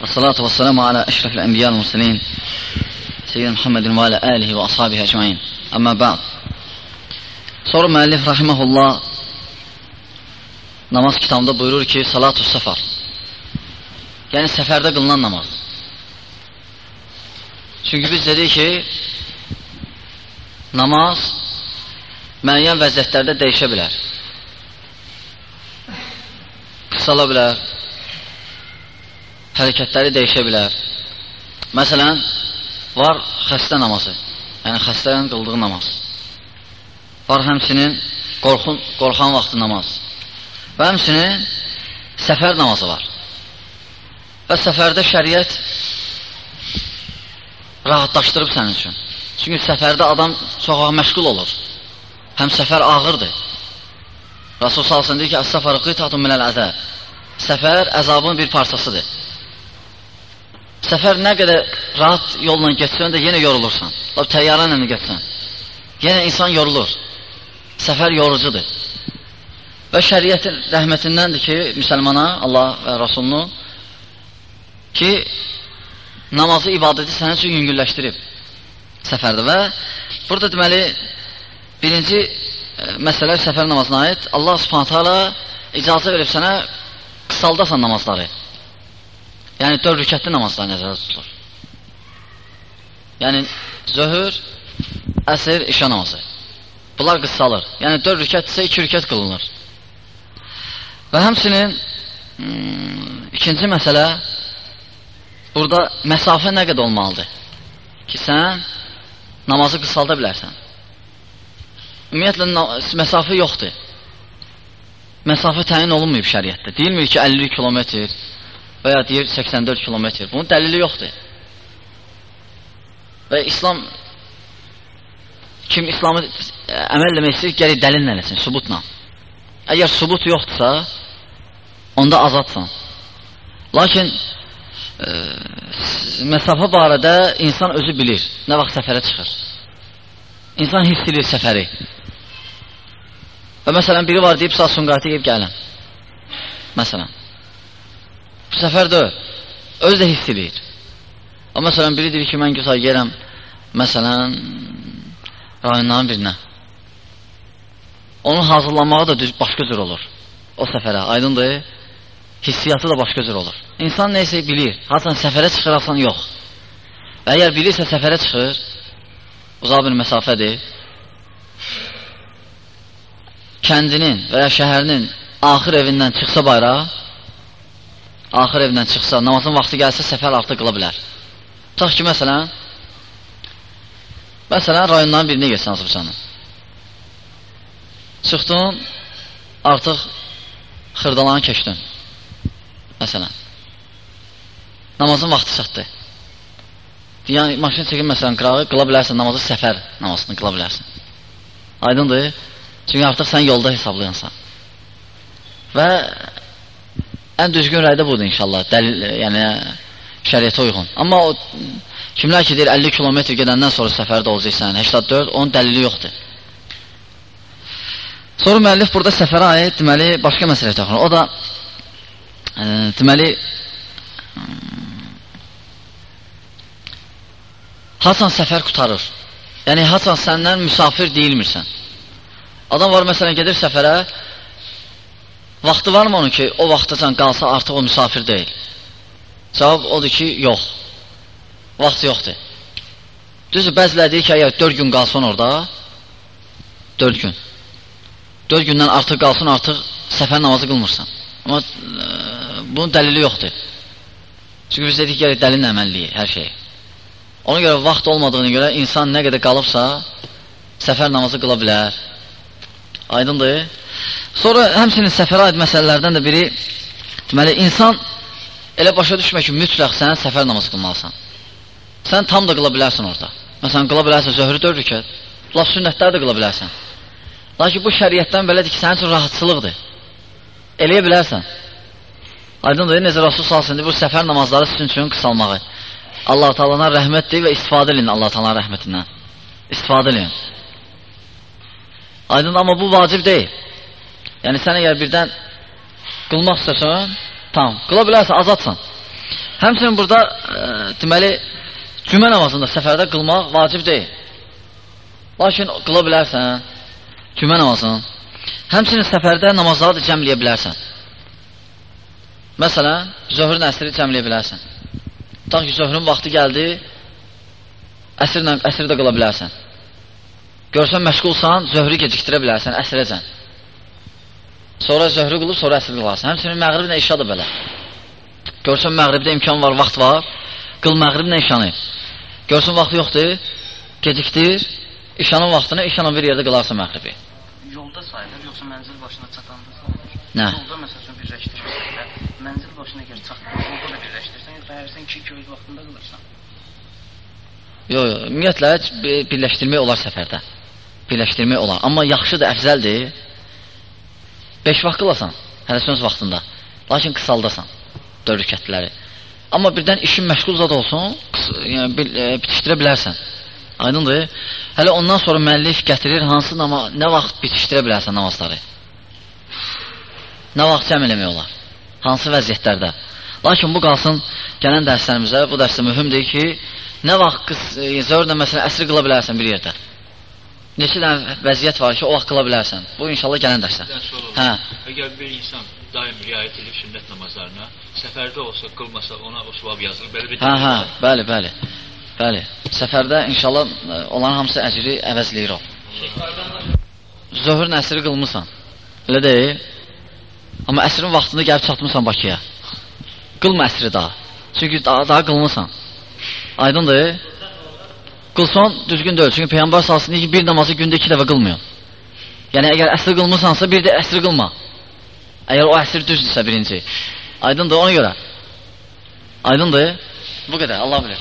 والصلاة والسلام على أشرف الأنبياء والمرسلين سيدنا محمد وعلى آله وأصحابه أجمعين أما بعد Sonra müəllif rahiməhullah namaz kitabında buyurur ki, salatu səfər. Yəni səfərdə qılınan namaz. Çünki biz dedik ki, namaz müəyyən vəziyyətlərdə dəyişə bilər. Qısala bilər, hərəkətləri dəyişə bilər. Məsələn, var xəstə namazı, yəni xəstələrin qıldığı namaz. Var həmsinin qorxun, qorxan vaxtı namaz. Və həmsinin səfər namazı var. Və səfərdə şəriət rahatlaşdırıb sənin üçün. Çünki səfərdə adam çox məşğul olur. Həm səfər ağırdır. Rasul salsın deyir ki, Əs-səfər qıytatun minəl əzə. Səfər əzabın bir parçasıdır. Səfər nə qədər rahat yolla getsən də yenə yorulursan. Lab təyyarə ilə getsən. Yenə insan yorulur. Səfər yorucudur. Və şəriətin rəhmətindəndir ki, müsəlmana, Allah və Rasulunu ki, namazı, ibadəti sənin üçün yüngülləşdirib səfərdə və burada deməli birinci e, məsələ səfər namazına aid Allah subhanətə alə icazə verib sənə qısaldasan namazları. Yəni 4 rükətli namazlar nəzərdə tutulur. Yəni zöhür, əsr, işə namazı. Bunlar qısalır. Yəni 4 rükətdirsə 2 rükət qılınır. Və həmsinin hmm, ikinci məsələ burada məsafə nə qədər olmalıdır? Ki sən namazı qısalda bilərsən. Ümumiyyətlə məsafə yoxdur. Məsafə təyin olunmayıb şəriətdə. Deyilmir ki 50 kilometr, və ya deyir 84 kilometr. Bunun dəlili yoxdur. Və İslam kim İslamı əməl eləmək istəyir, gəlir dəlillə eləsin, sübutla. Əgər sübut yoxdursa, onda azadsan. Lakin e, məsafə barədə insan özü bilir, nə vaxt səfərə çıxır. İnsan hiss edir səfəri. Və məsələn, biri var deyib, saat Sumqayıtı deyib gələm. Məsələn. Bu səfər də özü də hiss edir. O məsələn biri deyir ki, mən güzar yerəm məsələn rayonların birinə. Onun hazırlanmağı da düz başqa cür olur. O səfərə, aydındır? Hissiyatı da başqa cür olur. İnsan neysə bilir. Hasan səfərə çıxır, hasan yox. Və əgər bilirsə səfərə çıxır, uzaq bir məsafədir. Kəndinin və ya şəhərinin axır evindən çıxsa bayra, axır evdən çıxsa, namazın vaxtı gəlsə, səfər artıq qıla bilər. Tutaq ki, məsələn, məsələn, rayonların birinə geçsən Azərbaycanın. Çıxdın, artıq xırdalanı keçdin. Məsələn, namazın vaxtı çatdı. Yəni, maşın çəkin, məsələn, qırağı qıla bilərsən, namazı səfər namazını qıla bilərsən. Aydındır? Çünki artıq sən yolda hesablayansan. Və Ən düzgün rəy də budur inşallah. Dəlil, yəni şəriətə uyğun. Amma o kimlər ki deyir 50 kilometr gedəndən sonra səfərdə olacaqsan, 84, onun dəlili yoxdur. Sonra müəllif burada səfərə aid deməli başqa məsələ təxminən. O da e, deməli haçan səfər qutarır. Yəni haçan səndən müsafir deyilmirsən. Adam var məsələn gedir səfərə, Vaxtı varmı onun ki, o vaxtacan qalsa artıq o müsafir deyil? Cavab odur ki, yox. Vaxt yoxdur. Düzdür, bəziləri deyir ki, əgər 4 gün qalsın orada, 4 gün. 4 gündən artıq qalsın, artıq səfər namazı qılmırsan. Amma e, bunun dəlili yoxdur. Çünki biz dedik, gəlir dəlillə əməlliyik hər şeyi. Ona görə vaxt olmadığını görə insan nə qədər qalıbsa, səfər namazı qıla bilər. Aydındır? Sonra həmsinin səfərə aid məsələlərdən də biri deməli insan elə başa düşmək ki, mütləq sən səfər namazı qılmalısan. Sən tam da qıla bilərsən orada. Məsələn, qıla bilərsən zöhrü 4 rükət, laf sünnətləri də qıla bilərsən. Lakin bu şəriətdən belədir ki, sənin üçün rahatçılıqdır. Eləyə bilərsən. Aydındır, necə Rasul salsın, bu səfər namazları sizin üçün qısalmağı. Allah Taala'dan rəhmətdir və istifadə edin Allah Taala'nın rəhmətindən. İstifadə edin. Aydın, amma bu vacib deyil. Yəni sən əgər birdən qılmaq istəsən, tam, qıla bilərsən, azadsan. Həmçinin burada e, deməli cümə namazında səfərdə qılmaq vacib deyil. Lakin qıla bilərsən cümə namazını. Həmçinin səfərdə namazları da cəmləyə bilərsən. Məsələn, zöhrün əsri cəmləyə bilərsən. Tutaq ki, zöhrün vaxtı gəldi, əsrlə əsri də qıla bilərsən. Görsən məşğulsan, zöhrü gecikdirə bilərsən əsrəcən. Sonra zöhrü qılıb, sonra əsri qılarsan. Həmçinin məğrib nə işadır belə. Görsən məğribdə imkan var, vaxt var, qıl məğrib nə işanı. Görsən vaxt yoxdur, gecikdir, işanın vaxtını işanın bir yerdə qılarsan məğribi. Yolda sayılır, yoxsa mənzil başına çatanda sayılır? Nə? Yolda məsəl üçün birləşdirmirsən və mənzil başına gəl çatdın, yolda da birləşdirsən, yoxsa hərsən iki iki öz vaxtında qılırsan? Yox, yox, ümumiyyətlə bi- birləşdirmək olar səfərdə. Birləşdirmək olar. Amma yaxşıdır, əfzəldir. 5 vaxt qılasan, hələ söz vaxtında. Lakin qısaldasan 4 rükətləri. Amma birdən işin məşğul zad olsun, yəni bil, e, bitişdirə bilərsən. Aydındır? Hələ ondan sonra müəllif gətirir hansı nama nə vaxt bitişdirə bilərsən namazları. Nə vaxt cəm eləmək olar? Hansı vəziyyətlərdə? Lakin bu qalsın gələn dərslərimizə. Bu dərsdə mühümdür ki, nə vaxt qız e, zöhrlə məsələn əsr qıla bilərsən bir yerdə. Neçə dənə vəziyyət var ki, o vaxt qıla bilərsən. Bu inşallah gələn dərsdə. Hə. Əgər bir insan daim riayət edir sünnət namazlarına, səfərdə olsa, qılmasa ona o savab yazılır. Belə bir Hə, hə, bəli, bəli. Bəli. Səfərdə inşallah e, onların hamısı əcri əvəzləyir o. Zöhrün əsri qılmısan. Elə deyil? Amma əsrin vaxtında gəlib çatmısan Bakıya. Qılma əsri daha. Çünki daha, daha qılmısan. Aydındır? Qılsan düzgün deyil. Çünki Peyğəmbər salsın deyir ki, bir namazı gündə iki dəfə qılmıyor. Yəni əgər əsri qılmısansa bir də əsri qılma. Əgər o əsr düzdürsə birinci. Aydındır ona görə. Aydındır? Bu qədər. Allah bilir.